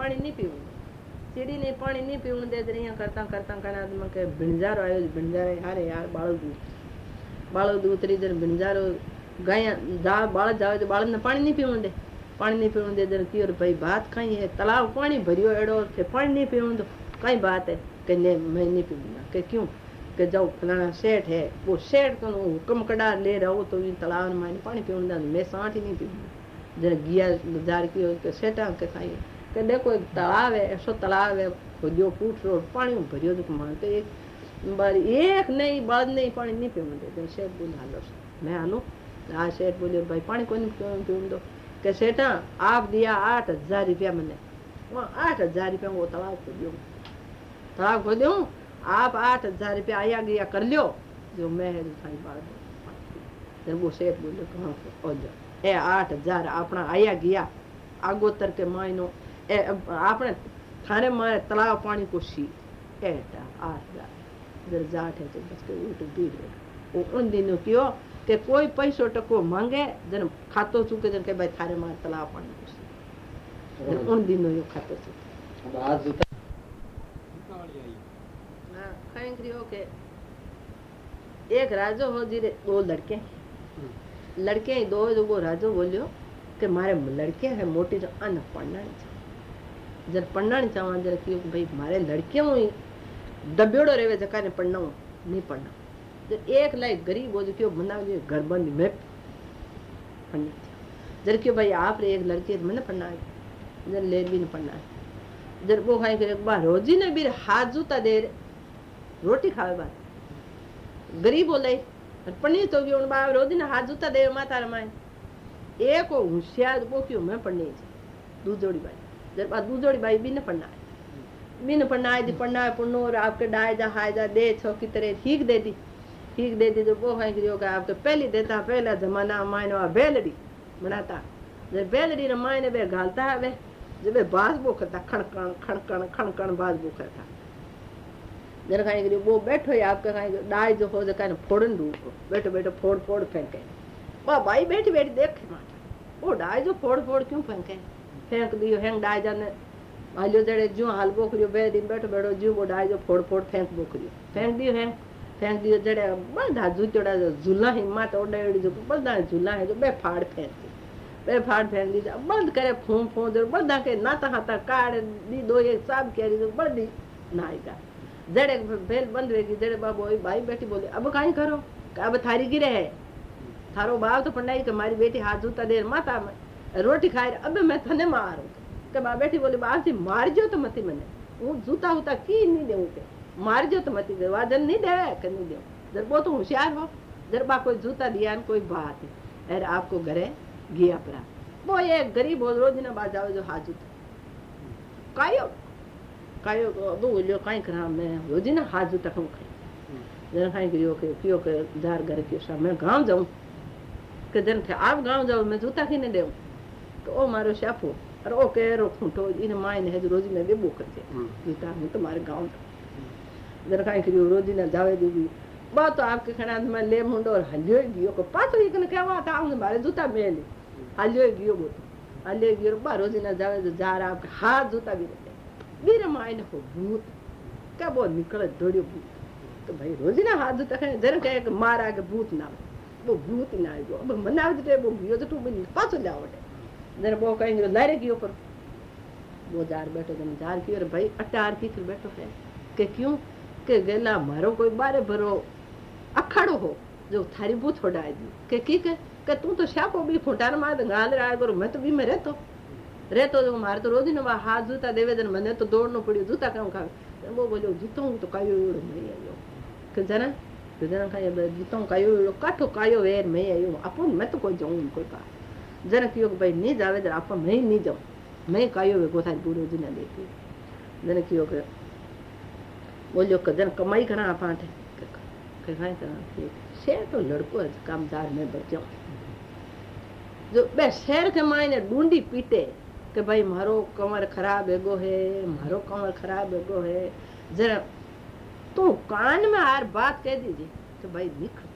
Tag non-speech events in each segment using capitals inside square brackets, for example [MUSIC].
पानी नहीं पीऊं सीढ़ी ने पानी नहीं पीऊं दे रही करता करता कहना तो मैं भिणजारो आयो भिणजारे हारे यार बाळो दूत बाळो दूत री जन भिणजारो गाय जा बाळ जावे तो बाळ ने पानी नहीं पीऊं दे पानी नहीं पीऊं दे जन की और भाई बात कहीं है तालाब पानी भरियो एड़ो के पानी नहीं पीऊं तो कई बात है कि मैं नहीं पीऊंगा के क्यों કે જાઓ ફલાણા શેઠ है वो શેઠ तो हुक्म कड़ा ले रहो तो इन तालाब में पानी पीऊंगा मैं सांठ ही नहीं पीऊंगा जरा गिया बाजार की के सेठा के खाई કે देखो एक तालाब है, ऐसो तालाब है खोदियो फूट रो पानी भरियो तो मान तो एक बार एक नहीं, बाद नहीं, पानी नहीं पीऊं दे शेठ बोले हालो मैं हालो आ शेठ बोले भाई, पानी कौन पीऊं दो। કે सेठा, आप दिया आठ हज़ार रुपया मैंने। वहाँ आठ हज़ार रुपया वो तालाब को दियो। तालाब को दूँ आप आठ हज़ार रुपया आया गया, कर लियो। जो मैं है थाई बात वो सेठ बोले कहाँ जा। ए, आठ हज़ार अपना आया के ए आपने थाने मारे तालाब पानी को सी एटा आठ हजार जर जाट है तो बस के उठ बीर वो उन दिनों क्यों કે કોઈ પૈસો ટકો માંગે જન ખાતો ચૂકે જન કે ભાઈ થારે માં તલાવ પાણી પૂછે ઉન દિનો યો ખાતો ચૂકે कहीं करियो के एक राजो हो जी दो लड़के लड़के ही दो जो वो राजो बोलियो कि मारे लड़के है मोटी जो अन पढ़ना नहीं जब पढ़ना नहीं चाहवा जरा क्यों भाई मारे लड़के हुई, दबियोड़ो रेवे जका ने पढ़ना हूँ, नहीं पढ़ना। जब एक लाइक गरीब हो जो क्यों मना जो घर बंद, में पढ़नी जर क्यों भाई आप रे एक लड़की, मैंने पढ़ना है, जर लेर भी नहीं पढ़ना है। जर वो खाई करे बार रोजी ने भी हाथ जूता दे, रोटी खावे बार। गरीब बोले पढ़नी तो भी बा रोजी ने हाथ जूता दे माता रमाए एक होशियार, वो क्यों? मैं पढ़नी है दूजोड़ी बाई जर बा दूजोड़ी बाई भी न पढ़ना है भी न पढ़ना है पढ़ना है पुण्य और आपके डाय जा, हाय जा, दे छो ठीक दे दी। ठीक दे दी तो वो है कि आपके पहली देता, पहला जमाना मायनो बेलड़ी बनाता। जब बेलड़ी ने मायने घालता है वे जब वे खण खण खण जर करी वो बैठो या आपका खाई डाय जो हो जो काने फोड़न दू बैठो बैठो, फोड़ फोड़ फेंके। वो भाई बैठी बैठी देखे माता वो डाय जो फोड़ फोड़ क्यों फेंके? फेंक दियो, हेंग डाय जाने। हलो जड़े जू हाल बोखरियो बे दिन बैठो बैठो जू वो डाय जो फोड़ फोड़ फेंक बोखरियो फेंक दियो, हेंग। फेंक दियो जड़े बंदा जूतड़ा जो झूला हिम्मत ओडेड़ी जो बंदा झूला है जो, बे फाड़ फेंक बे फाड़ फेंक दी बंद करे, फूं फूं दे बंदा के ना ता ता काड़ दी दो ये सब कह रही बड़ी नाइका जड़े बेल बंद वेगी जड़े बाबू ओई भाई बैठी बोले, अब काई करो? अब थारी गिरे है? थारो बाप तो पंडाई के तो मारी बेटी हाथ जूता देर माता में अब मैं थने मारू। के बा बेटी बोली, बाप जी मार जो तो मती मने। हूँ जूता हूता की नहीं देऊ के मार जो तो मती दे वाजन नहीं दे के नहीं दे जर वो तो होशियार हो। जर बा कोई जूता दिया न कोई बात है। अरे आपको घरे गया परा। वो ये गरीब हो, रोज ना बाज जाओ जो हाथ जूता कायो कायो अबो बोलियो काई करा, मैं रोज ना हाथ जूता कहूँ खाई। जन खाई करियो के पियो के जार घर के सा मैं गाँव जाऊँ। के जन थे आप गाँव जाओ, मैं जूता की नहीं देऊं? तो ओ मारो शापो और ओ कह रो खूंटो इन माय ने रोज में बेबो करते जूता हूँ तुम्हारे गाँव जन खाई करियो रोज ना जावे दीदी बात तो आपके खड़ा में ले मुंडो और हलियो गियो को पातो इकन कहवा था आऊँ मारे जूता मेली हलियो गियो बो हलियो गियो बा रोज ना जावे तो जार आपके हाथ जूता भी रहते वीर माय ने हो भूत क्या वो निकल दौड़ियो भूत तो भाई रोज ना हाथ जूता खाए जन कहे कि मारा के भूत ना वो भूत ना आयो अब मनाव दे वो गियो तो तू भी पाछो वो कहेंगे लारे गियो पर वो जार बैठो, जन जार की और भाई, अटार की फिर बैठो है। के क्यों? के गेला मारो, कोई बारे भरो, अखाड़ो हो, जो थारी बूथ फोड़ाए दी। के की के? के तू तो शापो भी फुटार मार गाल रहा करो, मैं तो भी में रहतो। रहतो जो मारे तो रोज ना हाथ जूता देवे जन मैंने तो दौड़नो पड़ियो, जूता क्यों खावे वो बोलो, जूतो तो कायो एड़ो मरी आयो। के जना? के जना खाए जूतो कायो एड़ो काठो कायो वेर, मैं आयो। अपन मैं तो कोई जाऊं कोई का जन कियो भाई नहीं जावे जरा आप मैं नहीं जाऊं मैं कायो वे गोथा पूरे दिन देखी जन कियो के बोलियो કે જન કમાઈ ઘણા પાઠે કે કાંઈ કરા છે તો લડકો જ કામદાર મેં બચ્યો જો બે શેર કે માઈને ડુંડી પીટે કે ભાઈ મારો કમર ખરાબ એગो है मारो कमर खराब एगो है जरा तो कान में हर बात कह दीजिए तो भाई निकल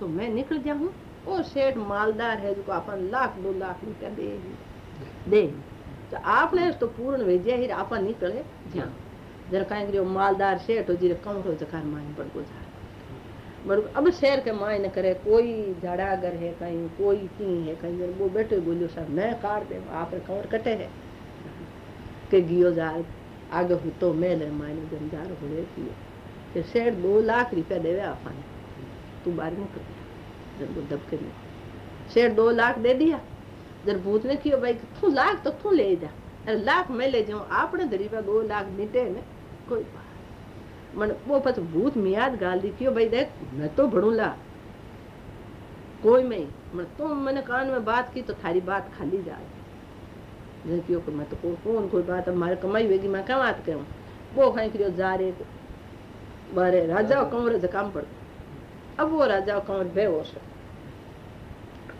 तो मैं निकल जाऊं वो सेठ मालदार है जो अपन लाख दो लाख रुपया दे दे तो आपने तो पूर्ण भेजिया ही आपा निकले। ज्या जरा कहीं करियो मालदार सेठ हो जीरे कमरो जकार माइन पड़ गुजार बड़ अब शहर के मायने करे कोई झाड़ागर है कहीं कोई की है कहीं वो बैठे बोलियो साहब मैं काट दे आप कमर कटे है? के गियो जार आगे हूँ तो मेले मायने जमदार हुए कियो के सेठ दो लाख रुपया देवे आपने तू बाहर निकल। जब वो दब कर सेठ दो लाख दे दिया। जब भूत ने कियो भाई तू लाख तो तू ले जा। अरे लाख मैं ले जाऊँ आपने धरी पे दो लाख नीटे ने। कोई मन वो पछ भूत मियाद गाल दी क्यों भाई देख मैं तो बढ़ूला। कोई में मन तुम मैंने कान में बात की तो थारी बात खाली जाए। जैसे क्यों कि मैं तो को, कौन कोई बात अब मारे कमाई वेगी मैं क्या बात करूँ? वो कहीं करियो जा रे बारे राजा कंवर से काम पड़ अब वो राजा कंवर बेहोश है।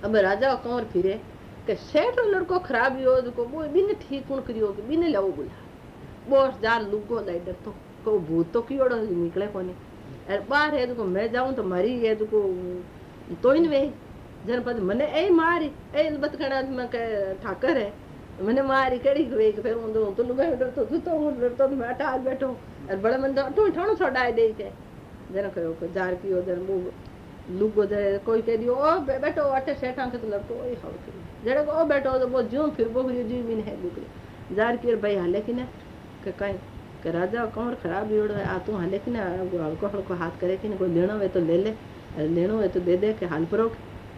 अब राजा कंवर फिरे? के सेठ लड़को खराब यो को वो बिन ठीक उन करियो के बिन लाओ बुला। बोस जा लुगो लाई तो को भूत तो कियोड़ो निकले कोने। अरे बाहर है तो मैं जाऊँ तो मरी है तो तो इन वे जनपद मने ए मारी ए इल्बत कणा में के ठाकर है। मने मारी कड़ी वे के फिर उन तो लुगा डर तो तो डर तो मैं टाल बैठो। अरे बड़ा मन तो ठोणो छोड़ा दे के। वो के तो लड़को ओए हाउ जड़े को ओ बैठो तो वो जो फिर वो जी भी बुकरे जार की भाई हाले कि ना? के कहीं के राजा कौन खराब योड़ो है? आ, तू हाले कि ना? हल्को हल्को हाथ करे कि ना? लेना है तो ले ले लेनो है तो दे दे, के हाल परो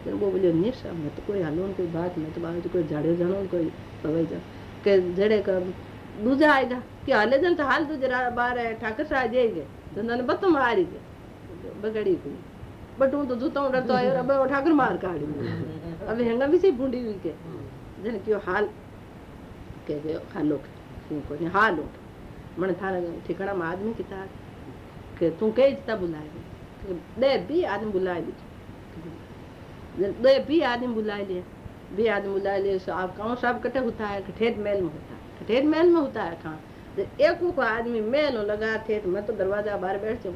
वो बोलियो, निश मैं तो कोई हालो कोई बात, मैं तो बात कोई झाड़े जानो कोई सवाई जा के जड़े का दूजा आएगा, कि हाले जन तो हाल तुझे बार है ठाकर साहब जाएँगे तो नाने बतो मारी के बगड़ी कोई बट हूँ तो जूता डरतो आयो अब वो ठाकर मार काढ़ी अब हेंगा भी सही बूंदी हुई के, जन क्यों हाल के गयो हालो के को ने हाल उठ मन थारा ठिकाना में आदमी किता के तू के इतना बुलाए दे। भी आदमी बुलाए ली दे भी आदमी बुलाए लिए भी आदमी बुलाए लिए आप कौन साहब कटे होता है ठेठ महल में होता है। ठेठ महल में होता है कहाँ? एक को आदमी महल लगा ठेठ मैं तो दरवाज़ा बाहर बैठ जाऊँ।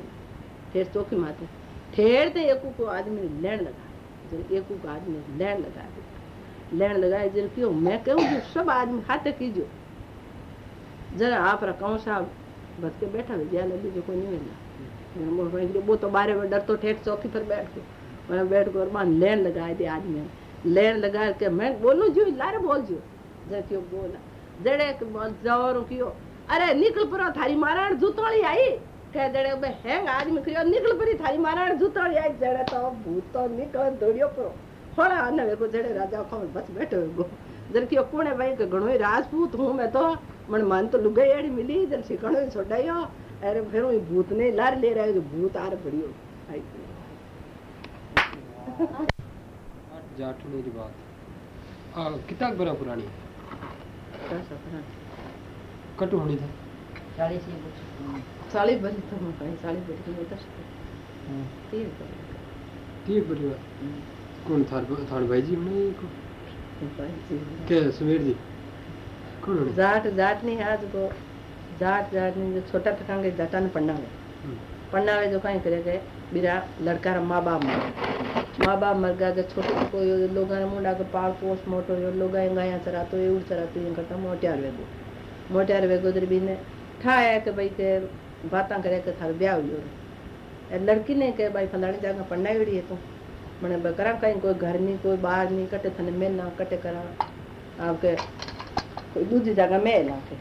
ठेठ चौकी माते ठेर ते एक को आदमी ने लेन लगा जब एक को आदमी लेन लगा लेन लगाए, जब क्यों मैं कहूँ जो सब आदमी खाते कीजियो जरा आप रकाऊ साहब बच के बैठा ज़्यादा भी जो कोई नहीं मिलना वो तो बारे में डर तो ठेठ चौकी पर बैठ के। मैं बैठ कर मान लेन लगाए दे आदमी लेन लगा के मैं बोलू, जो लारे बोल जो। जब क्यों बोला, जड़े बोल, ज़ोर क्यों अरे निकल परो थारी मारण जूतोड़ी आई। कह दड़े बे हैंग आदमी करियो निकल परी थारी मारण जूतोड़ी आई। जड़े तो भूत तो निकल दौड़ियो परो होड़ा आने वे को जड़े राजा को बस बैठो गो। जर क्यों कोने भाई के घणो राजपूत हूँ मैं तो मन मन तो लुगाई एड़ी मिली जर सिकणो छोड़ायो अरे फिर वो भूत ने लार ले रहा है जो भूत आर पड़ियो। आई जाटने की बात। आ कितना बड़ा पुरानी कटु होनी था। चालीस चालीस बजे तो मैं कहीं चालीस बजे तो उतर ठीक ठीक बड़ी बात कौन थार थार भाई जी नहीं को के सुमेर जी? कौन होने? जाट जाट नहीं आज को जाट जाट नहीं जो छोटा टकांगे जाटा ने पढ़ना में पढ़ना में जो कहीं करे गए बिरा लड़का रा माँ बाप मर माँ बाप मर गया छोटे को लोग मुंडा को पाल पोस मोटो यो लोग गाया चरा तो ये उड़ चरा तो ये करता मोटियार वेगो मोटियार वेगो दर भी ने ठाया के भाई के बातें करे के थार ब्याह हुई लड़की ने के भाई फलानी जगह पढ़ना ही है तू मैंने करा कहीं कोई घर नहीं कोई बाहर नहीं कटे थने मैं ना कटे करा आपके कोई दूसरी जगह मैं ला के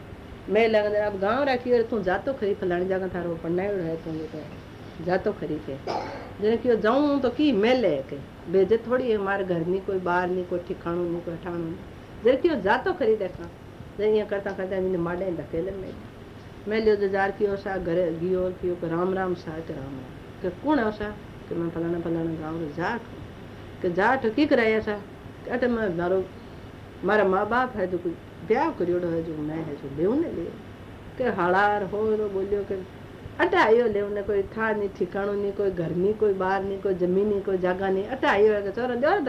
मैं लगा अब गाँव रखी और तू जातो खरी फलानी जगह थारो पढ़ना ही है तू तो जातो खरी के जने क्यों जाऊँ तो की मैं ले के बेजे थोड़ी है हमारे घर नहीं कोई बाहर नहीं कोई ठिकाणो नहीं कोई ठिकाणो नहीं जरे क्यों जातो खरी देखा जने ये करता करता मैंने माडे धकेले में मैं लियो जार की सा घरे गियो कियो के राम राम सा के राम राम के कौन है सा કે मैं फलाना फलाना गाँव रे जाट કે જાટ की कराया सा अटे मैं मारो मारा माँ बाप है जो कोई ब्याह करियोड़ो है जो मैं है जो लेऊ ने ले के हालार हो रो बोलियो के अटे आयो ले उन्हें कोई था नहीं ठिकाणो नहीं कोई घर नहीं कोई बाहर नहीं कोई जमीन नहीं कोई जगह नहीं अटे आयो है चोर दो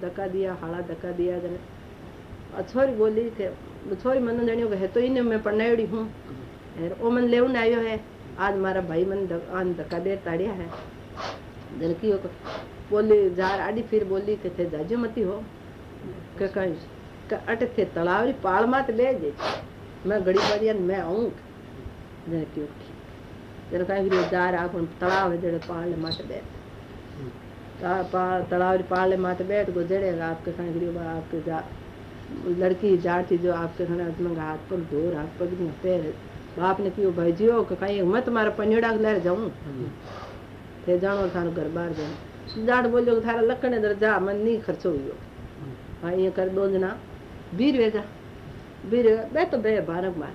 धक्का दिया हाला धक्का दिया जने छोरी बोली के छोरी मन जानियो है तो इन्हें मैं पढ़नाड़ी हूँ वो मन ले आयो है आज मारा भाई मन आन धक्का दे ताड़िया है जनकी हो बोली जार आड़ी फिर बोली के थे जाजो मती हो के कहीं थे तलावरी पाल मात ले जे मैं गड़ी बढ़िया मैं आऊँ जनकी हो जनकाई फिर जार आकुन तलाव है जड़े पाल मात ले तलाव पाले माथे बैठ गो जड़ेगा आपके खाने गरीब आपके जा लड़की जाती जो आपके खाने मंगा हाथ पर धोर हाथ पग पैर। बाप ने क्यों भाई जियो कहीं मैं तुम्हारा पनीड़ा ले जाऊँ? थे जानो थारो घर बाहर जाओ जाट बोलियो थारा लकड़े दर जा, मन नहीं खर्चो हुयो। हाँ ये कर दो जना बीर वेगा। बीर बे तो बे बारक मार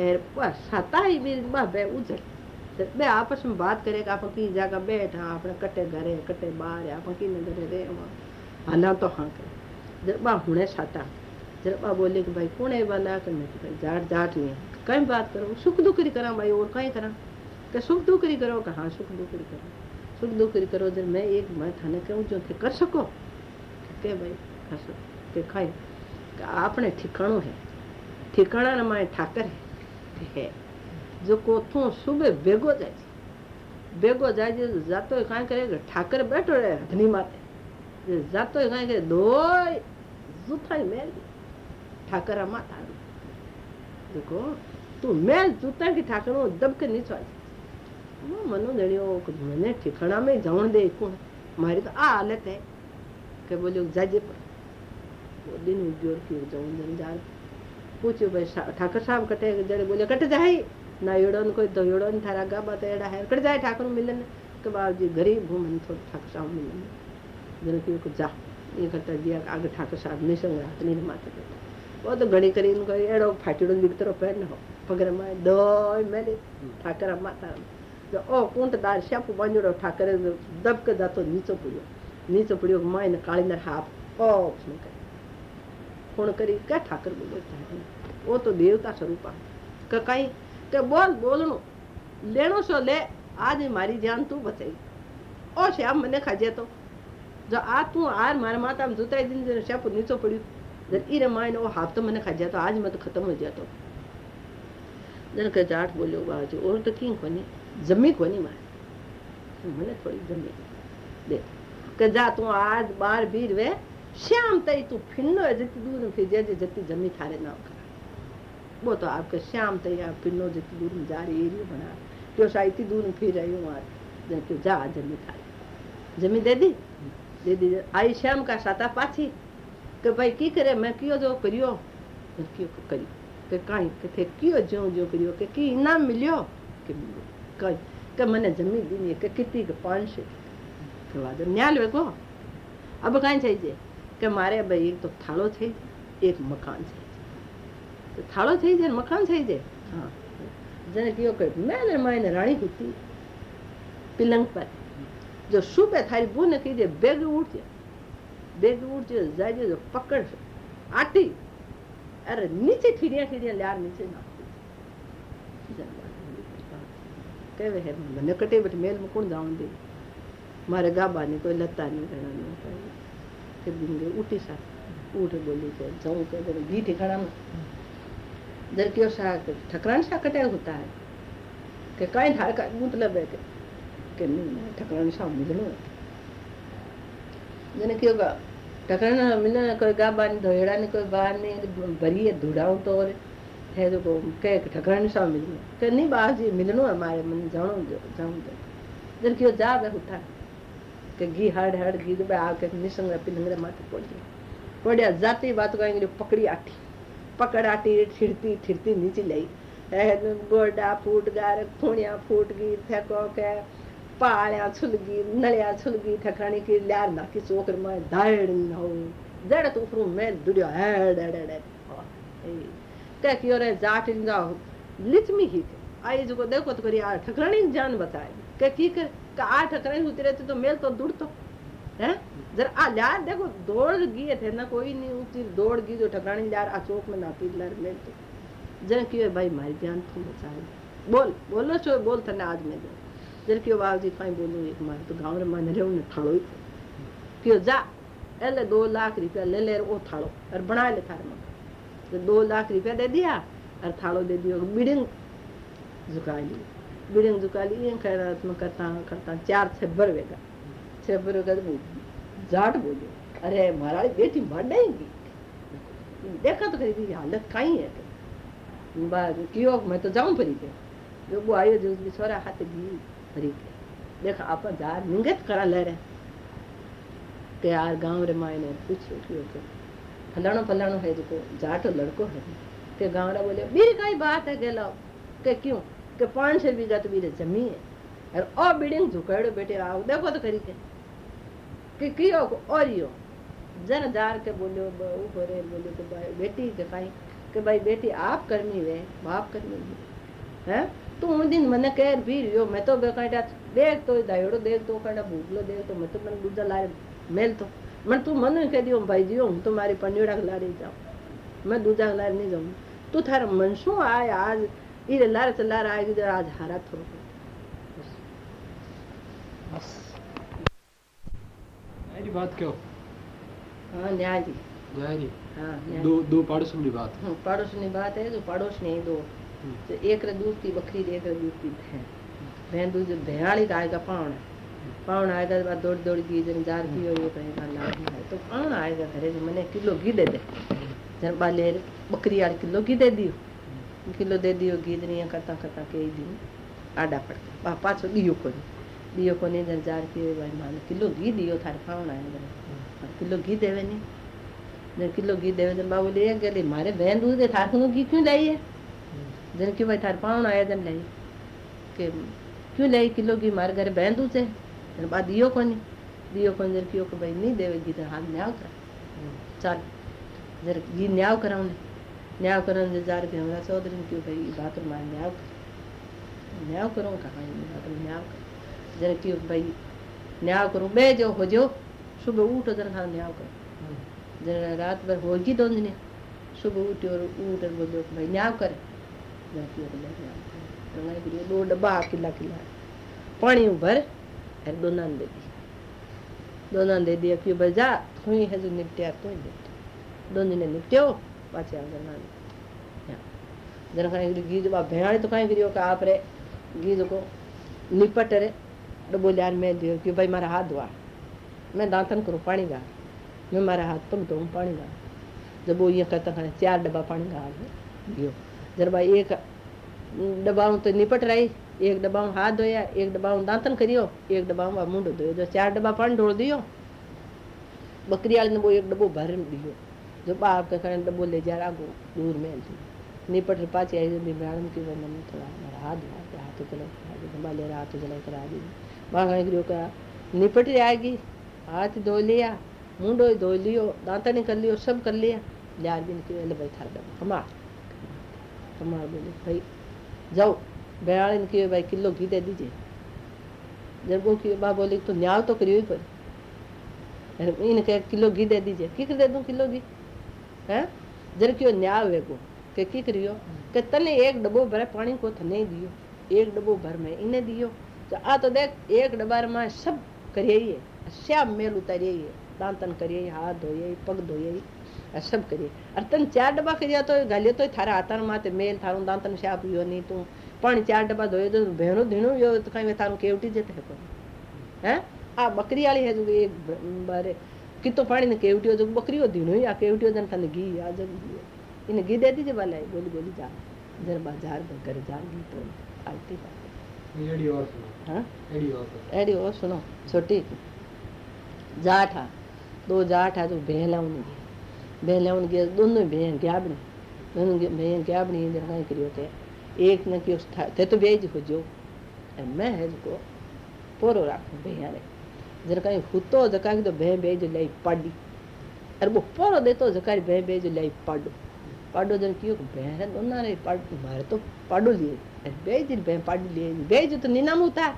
एर साता ही बीर, बा बे उजड़। બે આપસમાં વાત કરે કે આપણે કી જાગા બેઠા આપણે કટે ઘરે કટે બહાર આપણે કીને ઘરે રહેવા હાલા તો હા કરે જરબા હુણે સાતા જરબા बोले कि भाई कौन है वाला कि मैं भाई जाट जाट नहीं है कहीं बात करो सुख दुख करी करा भाई और कहीं करा कि सुख दुख करी करो कि हाँ सुख दुख करी करो सुख दुख करी करो जब मैं एक मैं थाने कहूँ जो थे कर सको के भाई कर सको के खाई आपने ठिकाणो है ठिकाणा न माए ठाकर है जो कोथू सुबह भेगो जाए। भेगो जाए जातो कांई करे ठाकर बैठो रे हथनी माते जातो कांई करे दोय जूथा मेल ठाकर माता देखो, तू मेल जूता की ठाकर दब के नीचो वो मनो जणियो मैंने ठिकाना में जावन दे कौन मारी तो आ हालत है। के बोलियो जाजे पर। वो दिन उद्योग की जावन जन जा। पूछो भाई ठाकर साहब कटे, जड़े बोले कट जाए। ना कोई तो थारा गाबा तो एड़ा है कट जाए ठाकुर मिलन के बाद जी गरीब हूँ मैंने थोड़ा ठाकुर साहब मिलन जन की को जा ये करता दिया आगे ठाकुर साहब निसंग रात नहीं माते वो तो घड़ी करी इनको एड़ो फाटीड़ो दिखतरो पैर न हो पगरे में दो मेरे ठाकर माता जो ओ कुंट दार श्यापू बांजड़ो ठाकर दब के जातो नीचो पड़ियो नीचो पड़ियो माय ने काली ने हाथ ओ उसने करे कौन करी क्या ठाकर बोले वो तो देवता स्वरूप का ते बोल बोलनो लेनो सो ले आज मारी जान तू बचाई ओ श्याम मने खाजे तो जो आ तू आर मार माता में जुताई दिन जन श्याप नीचो पड़ी जर इरे मायने वो हाथ तो मने खाजे तो आज मैं तो खत्म हो जातो जन के जाट बोलियो बाज और तो की कोनी जमी कोनी मार मने थोड़ी जमी दे के जा तू आज बार भीड़ वे श्याम तई तू फिन्नो जति दूध फिजे जति जमी थारे ना वो तो आपके श्याम थे यहाँ फिर नो जितनी दूर में जा रही एरिया बना जो शायद इतनी दूर में फिर रही हूँ आज जाके जा जमी था जमी दे दी? दे दी आई श्याम का साता पाछी? कि भाई की करे? मैं क्यों जो करियो? क्यों करी कि कहीं कि थे क्यों जो जो करियो? कि की इनाम मिलियो? कि मिलियो? कहीं। कि मैंने जमी दी नहीं कि कितनी के पाँच से करवा दो न्याल वे अब कहीं चाहिए कि मारे भाई एक तो थालो थे एक मकान थे છે થાળો થઈ જાય મકાન થઈ જાય હા જેને કયો કે મેં માયને રાણી હતી પિલંગ પર જો સુબે થારી બૂને કીધે બેગ ઉઠજે બેગ ઉઠજે જાય જો પકડ આટી અરે નીચે ઠીડિયા ઠીડિયા લ્યાર નીચે નાખતી કહેવે હે મને કટે બેઠ મેલ માં કોણ જાણ દે મારે ગાબાની કોઈ લતા નહીં ઘણા કે દિન ઉઠી સા ઉઠ બોલી છે જાઉં કે ઘી ઠેકાણા ठकरान सा कटे होता है। कि कहीं धार का मतलब है कि नहीं ठकरान सा मिलनो जने क्यों का ठकरान मिलना कोई गा बानी, धोएड़ा ने कोई बाहर ने भरी है तो है जो को के ठकरान सा मिलनो कि नहीं बाहर जी मिलनो हमारे मन जानो जाऊँ दे जन क्यों जा बे उठा। कि घी हड़ हड़ घी बे आके निसंग पिलंगरे माथे पड़ गया पड़िया जाती बात कहेंगे पकड़ी आठी। पकड़ाटी ठिरती ठिरती नीचे लई। गोडा फूट गार खूणिया फूट गई थको के पाळ्या छुलगी नळ्या छुलगी ठकाणी की ल्यार नाकी चोकर में धाड़ हो। जड़ तो ऊपर मैं दुड़ियो हेड हेड हेड के रे जाट जा लिचमी ही थे। आई जो को देखो तो करी आ ठकरानी जान बताए। के की कर? का आ ठकरानी उतरे तो मेल तो दुड़ तो है? जरा आ ल्यार देखो, दौड़ गई थे ना कोई नहीं ऊँची दौड़ गई जो ठकरानी ल्यार आ में नाती ल्यार मेल तो। जरा क्यों भाई, मारी जान तुम बचाए बोल, बोलो छो बोल थने आज मैं जरा क्यों बाबू जी कहीं बोलो, एक मार तो गाँव रे मान रहे, उन्हें थाड़ो ही क्यों, जा, एले दो लाख रुपया ले ले, वो थाड़ो और बना ले थारे मग तो दो लाख रुपया दे दिया, और थाड़ो दे दियो, बिडिंग झुका ली। बिडिंग झुका ली ये खैरात करता करता, चार वेगा छब्बर वेगा। तो जाट बोलियो अरे महाराज बेटी मरेगी देखा तो करी हालत कहीं है बार कियो मैं तो जाऊँ परी के जो वो आयो जो उसकी छोरा हाथ भी परी के देखा अपन जा निंगत करा ले रहे के यार गाँव रे मायने पूछो कियो के फलाणो फलाणो है जो जाटो लड़को है के गाँव रे बोले बीर काई बात है गेलो के क्यों के पाँच छह बीघा तो बीरे जमी है और ओ बिल्डिंग झुकाड़ो बेटे आओ देखो तो करी कि कियो को ओरियो जन जार के बोलियो ऊपर बोलियो तो भाई बेटी के काई કે ભાઈ બેટી આપ કરમી વે બાપ કરમી હે તું હું દિન મને કહે ભી રહ્યો મેં તો બેકાંડા દેખ તો દાયડો દેખ તો કાંડા ભૂગલો દેખ તો મેં તો મને દૂજા લારે મેલ તો મને તું મને કહી દિયો ભાઈ જીઓ હું તો મારી પંડ્યોડા લારી જાઉં मैं दूजा लारे नहीं जाऊँ तू थारा मन शू आए आज इरे लारे से लारे आएगी जरा आज हारा थोड़ा बस मेरी बात क्यों? हाँ न्याय जी जारी हाँ दो दो। पड़ोसन की बात। हम्म, पड़ोसनी बात है जो पड़ोस नहीं दो। हम्म, तो एक रे दूध की बकरी एक रे दूध की भैं भैं दूध भैयाली का आएगा आएगा तो बाद दौड़ दौड़ की जन जार की हो ये कहेगा लाभ है तो आएगा घरे जो मैंने किलो घी दे दे। जन बाले बकरी आड़ किलो घी दे दियो। किलो दे दियो घी दनिया करता करता के दिन आडा पड़ता पाछो दियो कोनी। दियो कोनी जन जार की हो भाई मान किलो घी दियो थारे पाउन आएगा किलो घी देवे नहीं जन किलो घी देवे जन बाबू ले गए मारे बहन दूध दे, थारे घी क्यों लाइए जन की भाई थार पाउन आया जन लाई के क्यों लाई किलो घी मारे घर बहन दूध से जन बा दियो कोनी। दियो कोनी जन कियो को भाई नहीं देवेगी तो हाथ न्याव कर। चल, जर घी न्याव कराऊं न्याव करन जे जार के हमरा चौधरी क्यों भाई बात मार न्याव कर। न्याव करूँ कहा? न्याव कर। जन कियो भाई? न्याव करूँ। बे जो हो जो सुबह उठो जन खा न्याव कर। जन रात भर होगी दो दिन। सुबह उठी और उठ और बोलो भाई न्याव करे। जाती है बोले न्याव करे। दो डब्बा किला किला। पानी भर और दोना दे दी। दोना दे दिया कि भाई जा हुई है जो निपटिया तो ही निपटे। दोन दिन निपट्यो पाछे आ गना जन खाई घी जो भेणाड़ी तो खाई करियो का आप रे। घी जो को निपट रे। डब्बो लियार मैं दियो कि भाई मारा हाथ धोआ मैं दांतन करूँ पानी गा मैं मारा हाथ पग धोऊं पानी गा जब वो ये कहता खाने चार डब्बा पानी गा दियो जब भाई एक डब्बा तो निपट रही एक डब्बा हाथ धोया एक डब्बा दांतन करियो एक डब्बा मुंडो धोयो जो चार डब्बा पानी ढोल दियो बकरी वाले ने वो एक डब्बो भर दियो जो बाप के खाने डब्बो ले जा आगो दूर में निपट रे आई मैडम की वो मैंने थोड़ा हाथ के हाथ चलो डब्बा ले रहा हाथ चला करा दी कहीं का निपट जाएगी, हाथ धो लिया, मुंडो धो लियो, दांतन कर लियो, सब कर लिया। लिया दिन की ले भाई डब्बा कमा कमा बोले, भाई, जाओ, बयान ने किए भाई किलो घी दे दीजिए। जब वो की बा बोली तो न्याव तो करियो ही पर। इन कहे किलो घी दे दीजिए। की कर दे दूँ किलो घी? हैं? जर क्यों न्याव है को के की करियो? के तने एक डब्बो भरे पानी को थने दियो, एक डब्बो भर में इन्हें दियो तो आ तो देख एक डब्बा में सब करिए ही है श्याम मेल उतारिए ही है दांतन करिए हाथ धोइए पग धोइए आ सब करिए और तन चार डब्बा करिया तो गालियो तो थारा हाथन माते मेल थारू दांतन श्याप पियो नहीं तू पानी चार डब्बा धोए तो भेणो धीणो यो तो कहीं थारू केवटी जेते है कोई हैं आ बकरी वाली है जो एक बारे कितो पानी ने केवटियो जो बकरियो धीणो ही आ केवटियो जन थाने घी आ जग घी इन घी दे दीजिए वाला बोली घर जा घी तो। सुनो हाँ सुनो छोटी। जाट हा। दो जाट हा जो भेला उनकी। भेला उनकी दोनों भें ग्याबनी दोनों भें ग्याबनी जर कहीं करियो थे एक ने क्यों तो बेज हो जो और मैं है जो पोरो राखूं भेया रे। जर कहीं हुतो जका तो भे बेज लई पाडी। वो पोरो देतो जका भे बेज लई पाडो। पाडो जन क्यों भे रे दोना रे पाड मारे तो पाडो लिए बेज भे पाडी लिए बेज तो निनामू था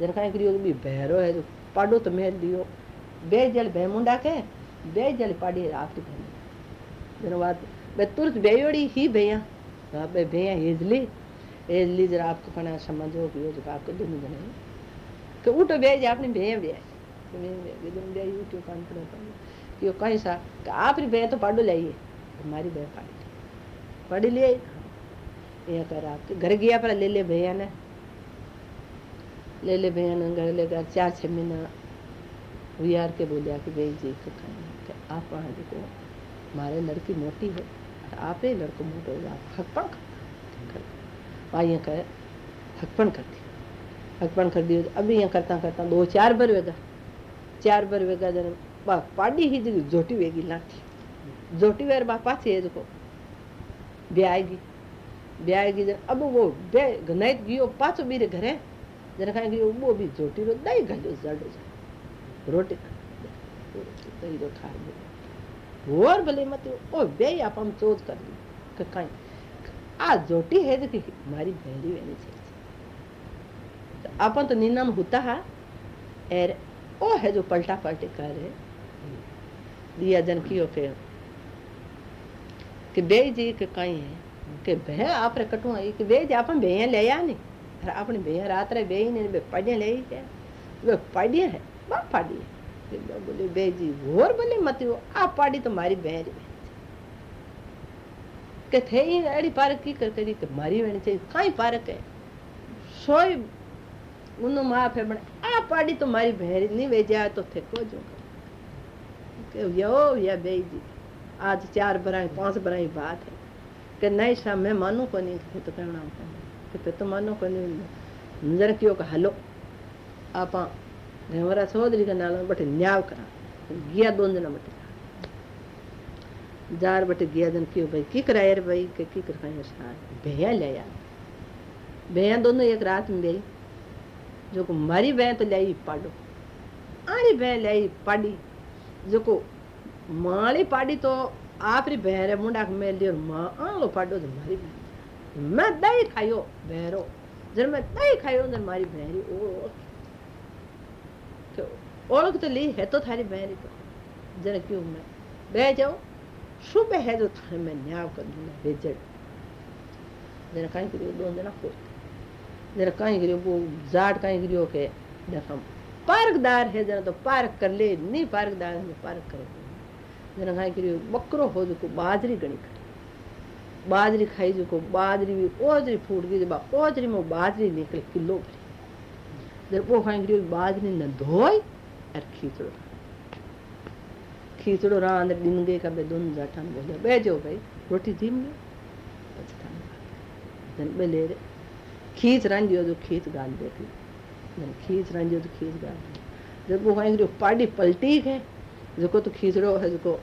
जन कहीं करियो भी भैरो है जो पाडो तो मेल दियो। बेज जल भे मुंडा के बेज जल पाडी आपकी भे जन बात, बे तुरंत बेयोड़ी ही भैया। हाँ बे भैया हेजली हेजली जरा आपको पना समझो कि जो आपको दोनों जने तो उठो बेज, आपने भैया भैया यूट्यूब कि कहीं सा, कि आप री भैया तो पाडो लाइए हमारी भैया पाड़ी। पढ़ी लिए ये कर आपके घर गया पर ले ले भैया ने ले ले भैया ने घर लेकर चार छः महीना विहार के बोलिया कि भाई जी को खाना आप वहाँ देखो, मारे लड़की मोटी है आप ही लड़को मोटो है, आप हकपण कर वहाँ यहाँ कहे हकपण कर दी हकपण कर दियो अभी यहाँ करता करता दो चार बार वेगा। चार बार वेगा जन पाड़ी ही जोटी वेगी लाठी। जोटी वेर बा पाछे है देखो। ब्याएगी ब्याएगी जन अब वो बे गनाइत गियो पाचो बीरे घरे जन खाएँगे वो भी रोटी रो दही गजो जड़ जा रोटी दही रो खा लो और भले मत ओ बे आप हम चोज कर दी कहीं आ जोटी है देखी मारी बहरी वेनी से तो अपन तो निनाम होता है एर ओ है जो पलटा पलटी कर रहे दिया जन की ओ फिर कि बे जी के कहीं है कि बे आप रे कटू आई कि बे जी अपन बेया ले या नहीं अरे अपने बेया रात रे बे ने बे पढ़े ले ही है वे पढ़े है बा पढ़ी है बोले बे जी और बोले मत हो आ पाड़ी तो मारी बहन के थे ही अड़ी पार्क की कर करी के मारी वेणी चाहिए काई पार्क है सोई उन्नो माफ़ है बने आ पाड़ी तो मारी बहरी नहीं जाए तो थे को जो यो या बेई जी आज चार बराई पाँच बराई बात है। कि नहीं सा मैं मानू को नहीं थे तो कहना कि पे तो मानो को नहीं नज़र कियो का हलो, आपा हमारा सहोदरी का नालो बटे न्याव करा। गया दोन जना बटे जार बटे गया जन क्यों, भाई की कराया रे भाई? के की कराया सार भैया ले यार भैया दोनों एक रात में गई। जो को मारी बहन तो लाई पाडो। आरी बहन लाई पाडी। जो को माली पाडी तो आप री बहन रे मुंडा मेल दियो, माँ आलो पाडो तो मारी मैं दही खायो बहरो जर मैं दही खायो जर मारी बहन री ओ ओळख तो ली है तो थारी बहन री तो। जर क्यों मैं बह जाओ शुभ है जो थाने में न्याय कर दूँगा बेजड़ जरा कहीं करियो दो जना को जरा कहीं करियो वो जाट कहीं करियो के देखम पार्कदार है जरा तो पार्क कर ले नहीं पार्कदार है पार्क करे। हो जो को बाजरी गणी करे बाजरी खाई जो बाजरी भी ओजरी फूट गई जब ओजरी में बाजरी निकले किलो भरी जरा वो करियो बाजरी न धोई और खींचड़ो खीचड़ो रां अंदर डिंगे का बे दोन जाठा ने बोले बैठो भाई रोटी थी में जन बे ले रे खींच रन दियो जो खींच गाल खींच रन दियो तो खींच गाल जब वो पाड़ी पलटी है जो तो खींचड़ो है जो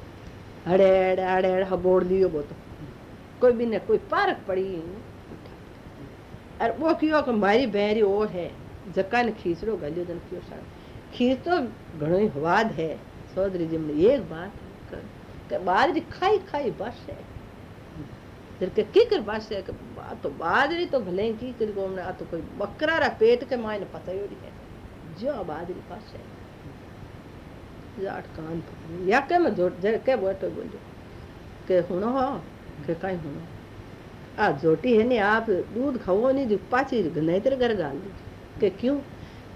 हड़े हड़े हड़े हड़े हबोड़ लियो वो तो। कोई भी ने कोई पारक पड़ी और वो क्यों कि मारी बहरी वो है जका ने खींचड़ो गलियो जन क्यों सारा? खींच तो घणो ही वाद है चौधरी जी ने एक बात कर के बाजरी खाई खाई बस है। जर के की कर बस है तो बाजरी तो भले की कर को आ तो कोई बकरा रा पेट के मायने पता ही है। जो बाजरी बस है। जाट कान या के मैं जोट जर के बैठो बोलो के हो काई हुनो आ, जोटी है ने, आप दूध खाओ नहीं जो पाची नहीं तेरे घर गाल दी। के क्यों?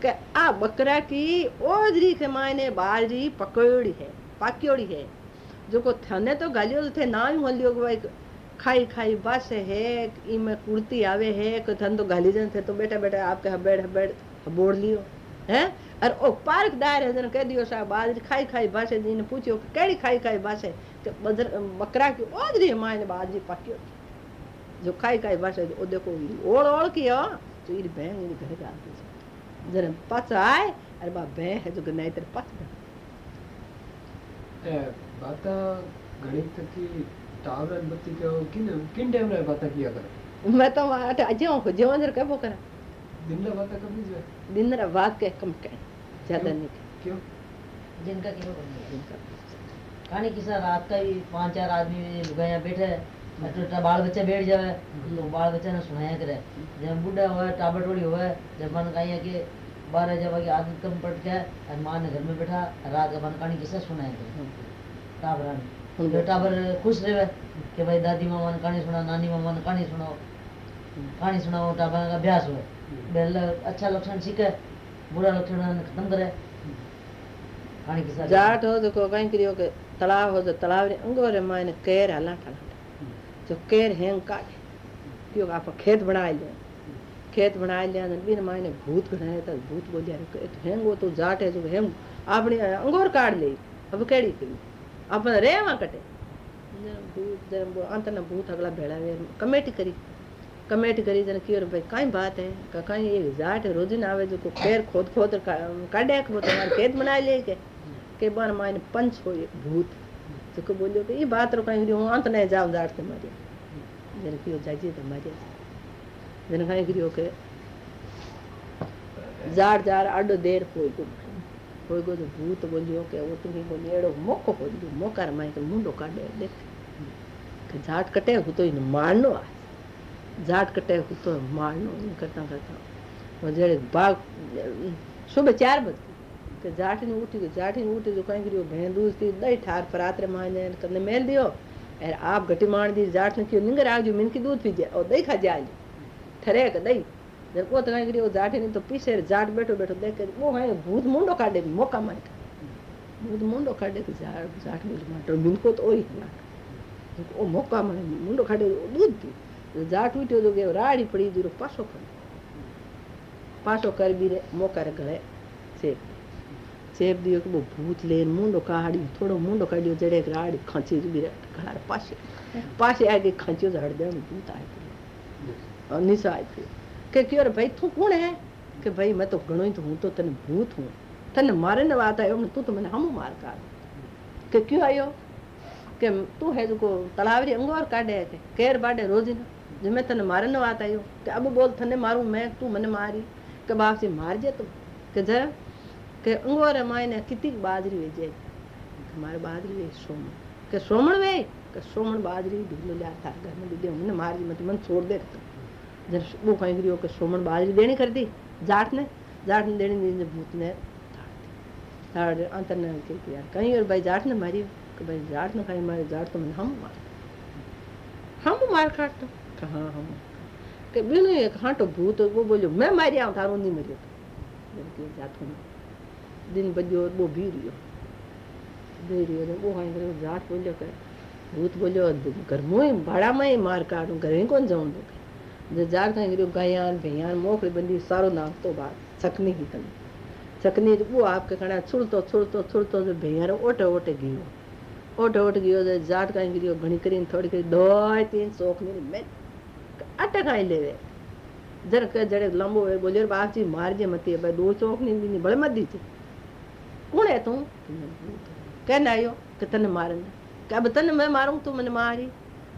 कि आ, बकरा की ओजरी के मायने बाजरी पकौड़ी है, पाक्योड़ी है। जो को थने तो गालियो थे, ना ही होलियो भाई, खाई खाई बस है इमें कुर्ती आवे है को थन तो गाली जन थे तो बेटा बेटा आपके हबेड़ हबेड़ बोड़ लियो। हैं? और ओ पार्क दायर है जन कह दियो साहब बाजरी खाई है जिने पूछियो कि केड़ी खाई खाई बस है तो बजर बकरा की ओजरी है मायने बाजरी पाक्योड़ी जो खाई खाई है ओ देखो ओड़ ओड़ की हो तो ये बहन ये घर गाल दी जरा पच आए अरे बा बे है जो गनाई तेरे पच ए बाता घणी तकी टावर बत्ती के किन किन टाइम रे बाता किया करे मैं तो वहाँ अजे हो जो अंदर कबो करा दिन रा बाता कभी जो दिन रा बात के कम के ज़्यादा नहीं। क्यों? जिनका क्यों करनी है जिनका कहानी किसा रात का ही पाँच चार आदमी बैठे तो बाल बच्चा बैठ जावे तो बाल बच्चा ने सुनाया करे। जब बुढ़ा हुआ टाबर टोड़ी हुआ जब मन कहीं कि बारह जब की आदत कम पट गया और माँ ने घर में बैठा रात का मन कहानी किसा सुनाया करे? टाबरा ने। तो टाबर खुश रहे कि भाई दादी मामा ने कहानी सुना नानी मामा ने कहानी सुनाओ। कहानी सुनाओ टाबर का अभ्यास हुआ बेल अच्छा लक्षण सीखे। बुरा लक्षण खत्म करे। कहानी किसा जाट हो तो को कहीं करियो के तालाब हो तो तालाब रे अंगोरे मायने केर हला ठला जो केर हेंग काटे क्यों आप खेत बना लिया। खेत बना लिया तो बिन मायने भूत बनाया तो भूत बोलिया रे तो हेंग वो तो जाट है जो हेंग। आपने अंगोर काट ले। अब केड़ी करी? अपन रेवा कटे। भूत अंतना भूत अगला भेड़ा वे कमेटी करी। कमेटी करी जन की और भाई, काई बात है? का काई एक जाट रोज ना आवे जो को पैर खोद खोद काढ़े के तुम्हारे खेत बना ले के के बार मायने पंच हो भूत। तो को बोलियो कि ये बात रो काई हूँ अंत ने जाव जाट के मारे। जन की जाजी तो मारे जन काई करियो के, जाट जार अड्डो देर होई को होई को तो भूत बोलियो के, वो तुम्ही को नेड़ो मोको हो दियो मोकार के मुंडो काढे देख। के जाट कटे हु तो इन मारनो आ ઝાડ કટાય કૂતો માળનો એમ કરતાં કરતાં જ્યારે ભાગ શુભે ચાર બધું કે જાઠીને ઉઠી ગયું જાઠીને ઉઠી ગયું કંઈ કર્યું ભેંદૂસ થી દહીં ઠાર પર રાત્રે માને તમને મેલ દો એર આપ ઘટી માણ દી જાઠને કયો નિંગર આવજો મિનકી દૂધ પી જાય ઓ દહીં ખા જાય ઠરે કે દહીં જર કો તો કાંઈ કર્યું જાઠીને તો પીસે જાટ બેઠો બેઠો દેખ બહુ હાય ભૂત મૂંડો કાઢે મોકા માટે ભૂત મૂંડો કાઢે કે જાટ જાઠ માટે મિનકો તો ઓય ના ઓ મોકા મને મૂંડો કાઢે દૂધ પી काटे दूध पी जाट उठ्यो तो के राड़ी पड़ी दूर पासो कर पासो कर भी रे मौका रे गले से ચેપ દિયો કે બહુ ભૂત લઈને મૂંડો કાઢ્યું થોડો મૂંડો કાઢ્યો જડે એક રાડી ખંચી બીરે ઘણા પાસે પાસે આગે ખંચ્યો જડ દે ભૂત આવ્યો નિશા આવ્યો કે કયો રે ભાઈ તું કોણ હે કે ભાઈ मैं तो घणो ही तो हूं तो तने भूत हूं तने मारे न बात आयो तू तो मैंने हम मार काट के क्यों आयो के तू है जो को तलावरी अंगोर काटे है के જે મેં તને મારે વાત આવ્યો કે આબુ બોલ તને મારું મેં તું મને મારી કે બાપસી મારજે તું કે જરા કે અંગોરે માયને કીધી બાજરી વેચે મારે બાજરી વેચ સોમણ કે સોમણ વે કે સોમણ બાજરી ઢીલો લ્યા થા ઘરને દીધે મને મારજી મત મને છોડ દે જર બહુ કઈ કર્યો કે સોમણ બાજરી દેણી કરી દી જાટને જાટને દેણી દીને ભૂતને તાડ અંતરને કે યાર કઈ ઓર ભાઈ જાટને મારી કે ભાઈ જાટને કઈ મારી જાટ તો મને હમ માર હમ માર કાઢતો तो मार मार तो कहाँ हम के बिनु एक हाटो भूत वो बोलो मैं मारी आऊँ थारो नहीं मरियो। जबकि जात हूँ दिन बजो वो भी रियो दे रियो ने वो हाई करे जाट बोलियो करे। भूत बोलियो घर में भाड़ा में मार काटू घर में कौन जाऊँ दो जे जाट कहीं गिरो गायान, भैयान मोकड़ी बंदी, सारो नाम तो बात सकनी ही तने सकनी वो आपके खड़ा छुड़तो छुड़तो छुड़तो, जो भैया અટકાઈ લેવે જર કે જડે લંબો હોય બોલ્યો બાપજી મારજે મતી ભાઈ દો ચોકની ની બળે મત દીધી કોણે તું કેને આવ્યો કે તને મારને કે આ તને મેં મારું તું મને મારી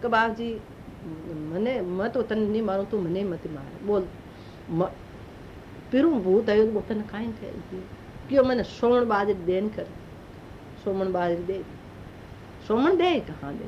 કે બાપજી મને મેં તો તને નહીં મારું તું મને મતી મારે બોલ પીરું ભૂત આવ્યું બહુ તને કાંઈ કહે કયો મને સોમણ બાજરી દેન કરે સોમણ બાજરી દે સોમણ દે કહાં દે